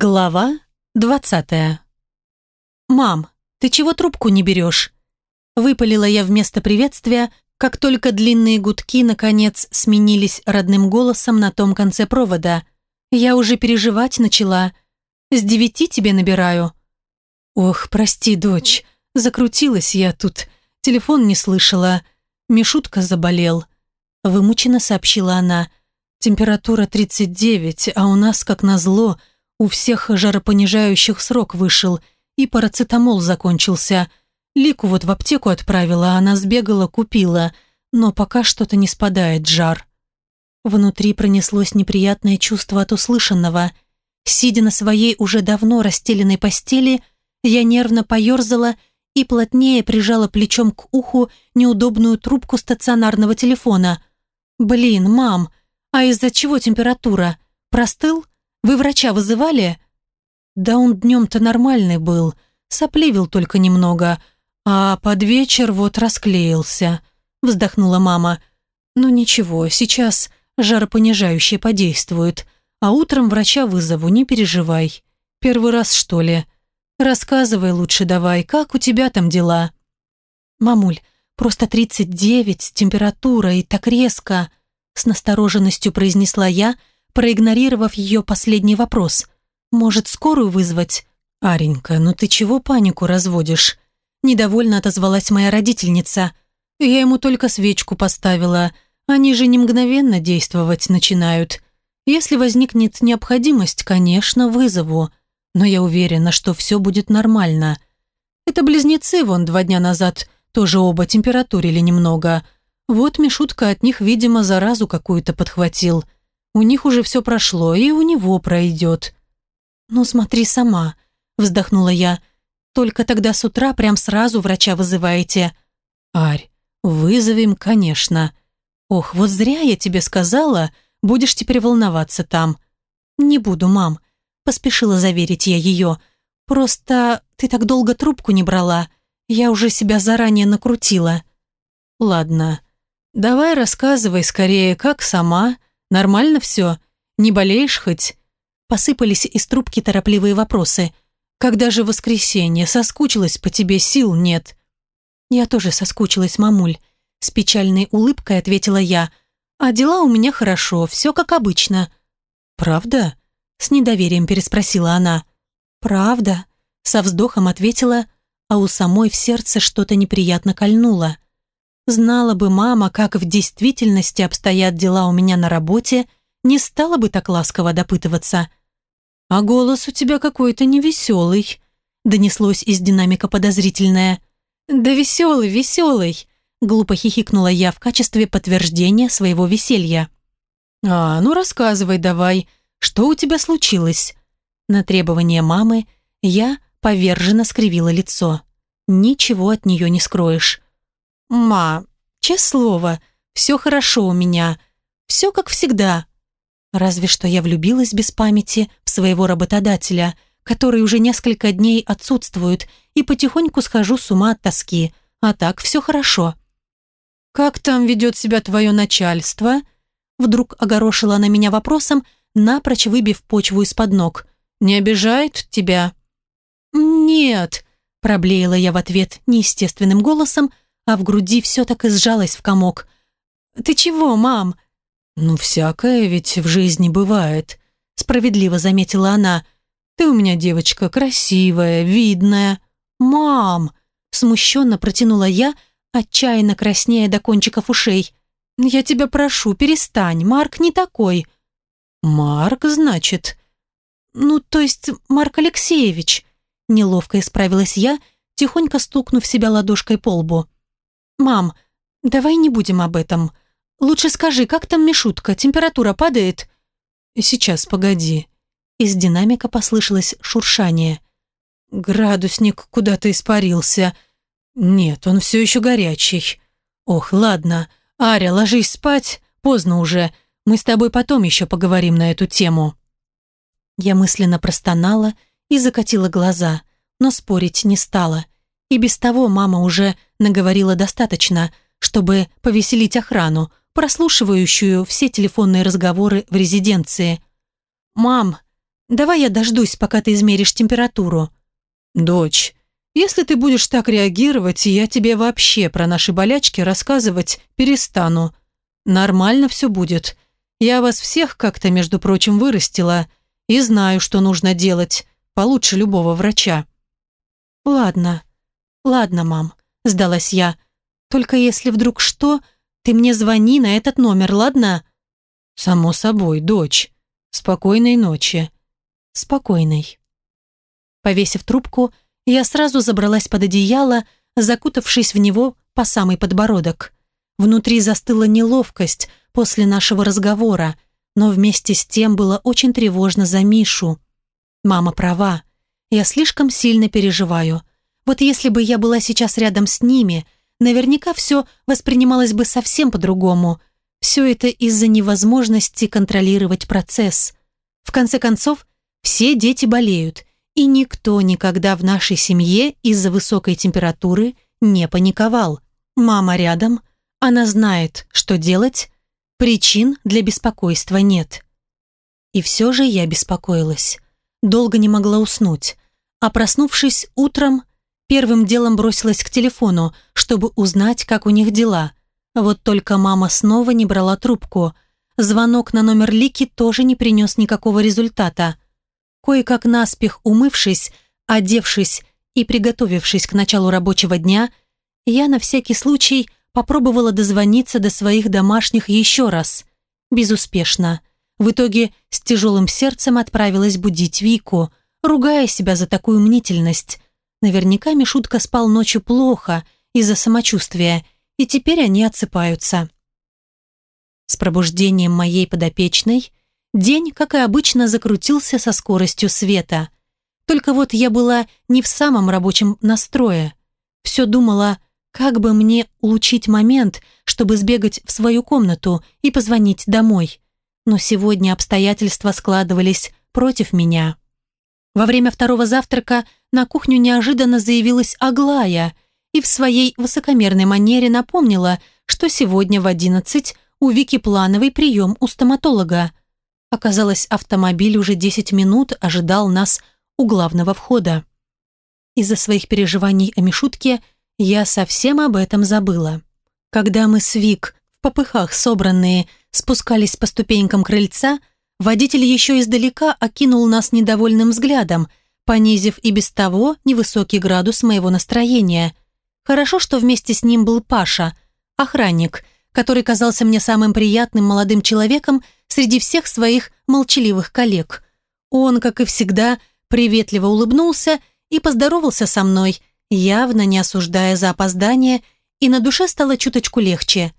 Глава двадцатая. «Мам, ты чего трубку не берешь?» Выпалила я вместо приветствия, как только длинные гудки, наконец, сменились родным голосом на том конце провода. Я уже переживать начала. С девяти тебе набираю. Ох, прости, дочь, закрутилась я тут. Телефон не слышала. Мишутка заболел. Вымученно сообщила она. Температура 39, а у нас, как назло, у всех жаропонижающих срок вышел, и парацетамол закончился. Лику вот в аптеку отправила, она сбегала, купила, но пока что-то не спадает жар. Внутри пронеслось неприятное чувство от услышанного. Сидя на своей уже давно расстеленной постели, я нервно поерзала и плотнее прижала плечом к уху неудобную трубку стационарного телефона. «Блин, мам, а из-за чего температура? Простыл?» Вы врача вызывали?» «Да он днем-то нормальный был, сопливил только немного, а под вечер вот расклеился», вздохнула мама. «Ну ничего, сейчас жаропонижающее подействует, а утром врача вызову, не переживай. Первый раз, что ли? Рассказывай лучше давай, как у тебя там дела?» «Мамуль, просто 39, температура и так резко», с настороженностью произнесла я, проигнорировав ее последний вопрос. «Может, скорую вызвать?» «Аренька, ну ты чего панику разводишь?» Недовольно отозвалась моя родительница. «Я ему только свечку поставила. Они же не мгновенно действовать начинают. Если возникнет необходимость, конечно, вызову. Но я уверена, что все будет нормально. Это близнецы вон два дня назад тоже оба температурили немного. Вот Мишутка от них, видимо, заразу какую-то подхватил. У них уже все прошло, и у него пройдет. «Ну, смотри сама», — вздохнула я. «Только тогда с утра прям сразу врача вызываете». «Арь, вызовем, конечно». «Ох, вот зря я тебе сказала, будешь теперь волноваться там». «Не буду, мам», — поспешила заверить я ее. «Просто ты так долго трубку не брала. Я уже себя заранее накрутила». «Ладно, давай рассказывай скорее, как сама Нормально все? Не болеешь хоть?» Посыпались из трубки торопливые вопросы. «Когда же воскресенье? Соскучилась по тебе, сил нет». «Я тоже соскучилась, мамуль», — с печальной улыбкой ответила я. «А дела у меня хорошо, все как обычно». «Правда?» — с недоверием переспросила она. «Правда?» — со вздохом ответила, а у самой в сердце что-то неприятно кольнуло. Знала бы мама, как в действительности обстоят дела у меня на работе, не стала бы так ласково допытываться. «А голос у тебя какой-то невеселый», — донеслось из динамика подозрительное. «Да веселый, веселый», — глупо хихикнула я в качестве подтверждения своего веселья. «А, ну рассказывай давай, что у тебя случилось?» На требование мамы я поверженно скривила лицо. Ничего от нее не скроешь. «Ма, честное слово, все хорошо у меня. Все как всегда. Разве что я влюбилась без памяти в своего работодателя, который уже несколько дней отсутствует, и потихоньку схожу с ума от тоски. А так все хорошо». «Как там ведет себя твое начальство?» Вдруг огорошила она меня вопросом, напрочь выбив почву из-под ног. «Не обижает тебя?» «Нет», – проблеяла я в ответ неестественным голосом, – а в груди все так и сжалось в комок. «Ты чего, мам?» «Ну, всякое ведь в жизни бывает», — справедливо заметила она. «Ты у меня девочка красивая, видная». «Мам!» — смущенно протянула я, отчаянно краснея до кончиков ушей. «Я тебя прошу, перестань, Марк не такой». «Марк, значит?» «Ну, то есть Марк Алексеевич», — неловко исправилась я, тихонько стукнув себя ладошкой по лбу. «Мам, давай не будем об этом. Лучше скажи, как там Мишутка, температура падает?» «Сейчас, погоди». Из динамика послышалось шуршание. «Градусник куда-то испарился. Нет, он все еще горячий. Ох, ладно. Аря, ложись спать, поздно уже. Мы с тобой потом еще поговорим на эту тему». Я мысленно простонала и закатила глаза, но спорить не стала. И без того мама уже наговорила достаточно, чтобы повеселить охрану, прослушивающую все телефонные разговоры в резиденции. «Мам, давай я дождусь, пока ты измеришь температуру». «Дочь, если ты будешь так реагировать, я тебе вообще про наши болячки рассказывать перестану. Нормально все будет. Я вас всех как-то, между прочим, вырастила и знаю, что нужно делать, получше любого врача». «Ладно, ладно, мам», – сдалась я. «Только если вдруг что, ты мне звони на этот номер, ладно?» «Само собой, дочь. Спокойной ночи». «Спокойной». Повесив трубку, я сразу забралась под одеяло, закутавшись в него по самый подбородок. Внутри застыла неловкость после нашего разговора, но вместе с тем было очень тревожно за Мишу. Мама права. Я слишком сильно переживаю. Вот если бы я была сейчас рядом с ними, наверняка все воспринималось бы совсем по-другому. Все это из-за невозможности контролировать процесс. В конце концов, все дети болеют, и никто никогда в нашей семье из-за высокой температуры не паниковал. Мама рядом, она знает, что делать, причин для беспокойства нет. И все же я беспокоилась. Долго не могла уснуть, а проснувшись утром, Первым делом бросилась к телефону, чтобы узнать, как у них дела. Вот только мама снова не брала трубку. Звонок на номер Лики тоже не принес никакого результата. Кое-как наспех умывшись, одевшись и приготовившись к началу рабочего дня, я на всякий случай попробовала дозвониться до своих домашних еще раз. Безуспешно. В итоге с тяжелым сердцем отправилась будить Вику, ругая себя за такую мнительность. Наверняка Мишутка спал ночью плохо из-за самочувствия, и теперь они отсыпаются. С пробуждением моей подопечной день, как и обычно, закрутился со скоростью света. Только вот я была не в самом рабочем настрое. Все думала, как бы мне улучшить момент, чтобы сбегать в свою комнату и позвонить домой. Но сегодня обстоятельства складывались против меня. Во время второго завтрака на кухню неожиданно заявилась Аглая и в своей высокомерной манере напомнила, что сегодня в одиннадцать у Вики плановый прием у стоматолога. Оказалось, автомобиль уже десять минут ожидал нас у главного входа. Из-за своих переживаний о Мишутке я совсем об этом забыла. Когда мы с Вик, в попыхах собранные, спускались по ступенькам крыльца, Водитель еще издалека окинул нас недовольным взглядом, понизив и без того невысокий градус моего настроения. Хорошо, что вместе с ним был Паша, охранник, который казался мне самым приятным молодым человеком среди всех своих молчаливых коллег. Он, как и всегда, приветливо улыбнулся и поздоровался со мной, явно не осуждая за опоздание, и на душе стало чуточку легче.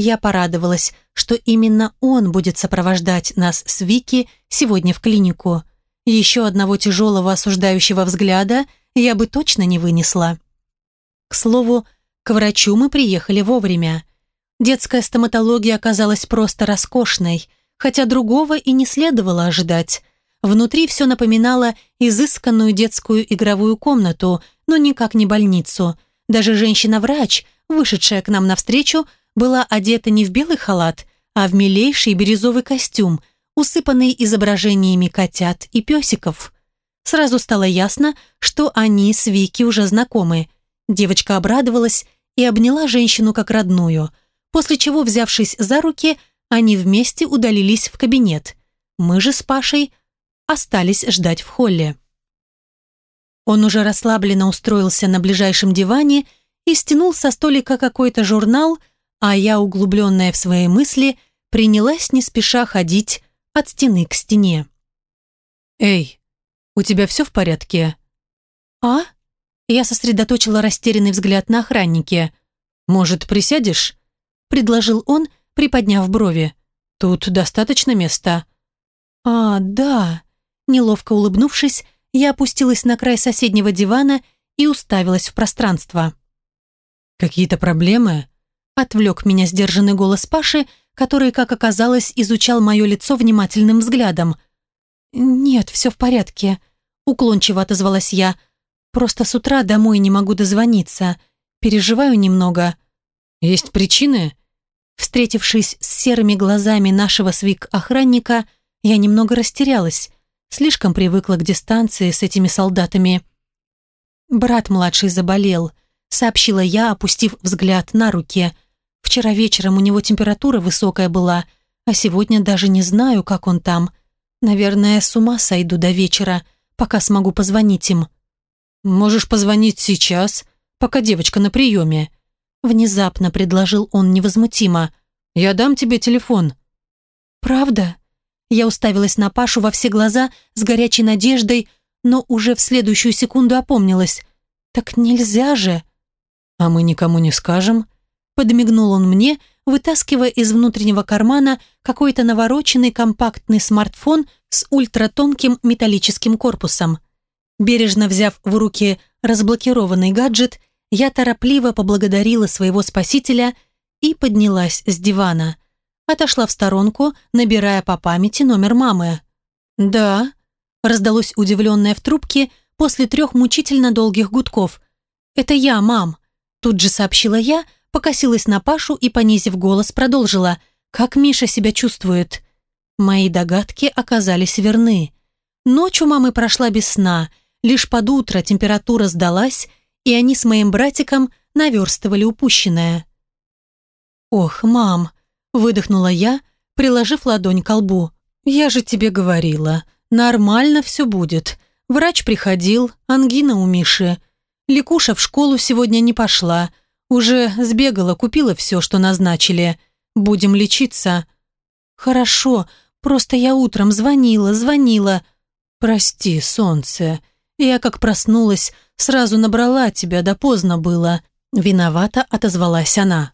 Я порадовалась, что именно он будет сопровождать нас с Вики сегодня в клинику. Еще одного тяжелого осуждающего взгляда я бы точно не вынесла. К слову, к врачу мы приехали вовремя. Детская стоматология оказалась просто роскошной, хотя другого и не следовало ожидать. Внутри все напоминало изысканную детскую игровую комнату, но никак не больницу. Даже женщина-врач, вышедшая к нам навстречу, была одета не в белый халат, а в милейший бирюзовый костюм, усыпанный изображениями котят и песиков. Сразу стало ясно, что они с Вики уже знакомы. Девочка обрадовалась и обняла женщину как родную, после чего, взявшись за руки, они вместе удалились в кабинет. Мы же с Пашей остались ждать в холле. Он уже расслабленно устроился на ближайшем диване и стянул со столика какой-то журнал, а я, углубленная в свои мысли, принялась не спеша ходить от стены к стене. «Эй, у тебя все в порядке?» «А?» Я сосредоточила растерянный взгляд на охраннике. «Может, присядешь?» предложил он, приподняв брови. «Тут достаточно места». «А, да». Неловко улыбнувшись, я опустилась на край соседнего дивана и уставилась в пространство. «Какие-то проблемы?» Отвлек меня сдержанный голос Паши, который, как оказалось, изучал мое лицо внимательным взглядом. «Нет, все в порядке», — уклончиво отозвалась я. «Просто с утра домой не могу дозвониться. Переживаю немного». «Есть причины?» Встретившись с серыми глазами нашего свик-охранника, я немного растерялась. Слишком привыкла к дистанции с этими солдатами. «Брат младший заболел», — сообщила я, опустив взгляд на руки. «Вчера вечером у него температура высокая была, а сегодня даже не знаю, как он там. Наверное, с ума сойду до вечера, пока смогу позвонить им». «Можешь позвонить сейчас, пока девочка на приеме», — внезапно предложил он невозмутимо. «Я дам тебе телефон». «Правда?» Я уставилась на Пашу во все глаза с горячей надеждой, но уже в следующую секунду опомнилась. «Так нельзя же!» «А мы никому не скажем», — подмигнул он мне, вытаскивая из внутреннего кармана какой-то навороченный компактный смартфон с ультратонким металлическим корпусом. Бережно взяв в руки разблокированный гаджет, я торопливо поблагодарила своего спасителя и поднялась с дивана — отошла в сторонку, набирая по памяти номер мамы. «Да», – раздалось удивленное в трубке после трех мучительно долгих гудков. «Это я, мам», – тут же сообщила я, покосилась на Пашу и, понизив голос, продолжила. «Как Миша себя чувствует?» Мои догадки оказались верны. Ночь у мамы прошла без сна, лишь под утро температура сдалась, и они с моим братиком наверстывали упущенное. «Ох, мам», Выдохнула я, приложив ладонь к лбу. «Я же тебе говорила, нормально все будет. Врач приходил, ангина у Миши. Ликуша в школу сегодня не пошла. Уже сбегала, купила все, что назначили. Будем лечиться». «Хорошо, просто я утром звонила, звонила». «Прости, солнце. Я как проснулась, сразу набрала тебя, да поздно было». Виновата отозвалась она.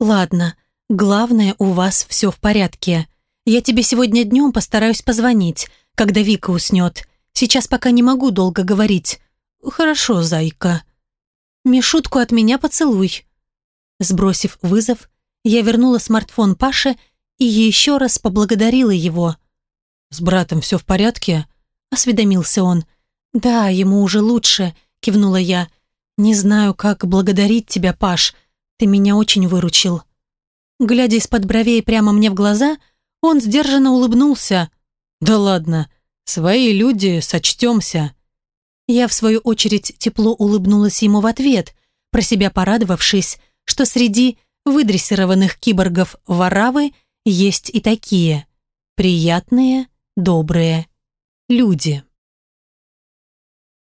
«Ладно, Главное, у вас все в порядке. Я тебе сегодня днем постараюсь позвонить, когда Вика уснет. Сейчас пока не могу долго говорить. Хорошо, зайка. Мишутку от меня поцелуй. Сбросив вызов, я вернула смартфон Паше и еще раз поблагодарила его. «С братом все в порядке?» – осведомился он. «Да, ему уже лучше», – кивнула я. «Не знаю, как благодарить тебя, Паш. Ты меня очень выручил». Глядя из-под бровей прямо мне в глаза, он сдержанно улыбнулся. «Да ладно, свои люди, сочтемся». Я, в свою очередь, тепло улыбнулась ему в ответ, про себя порадовавшись, что среди выдрессированных киборгов Варавы есть и такие приятные, добрые люди.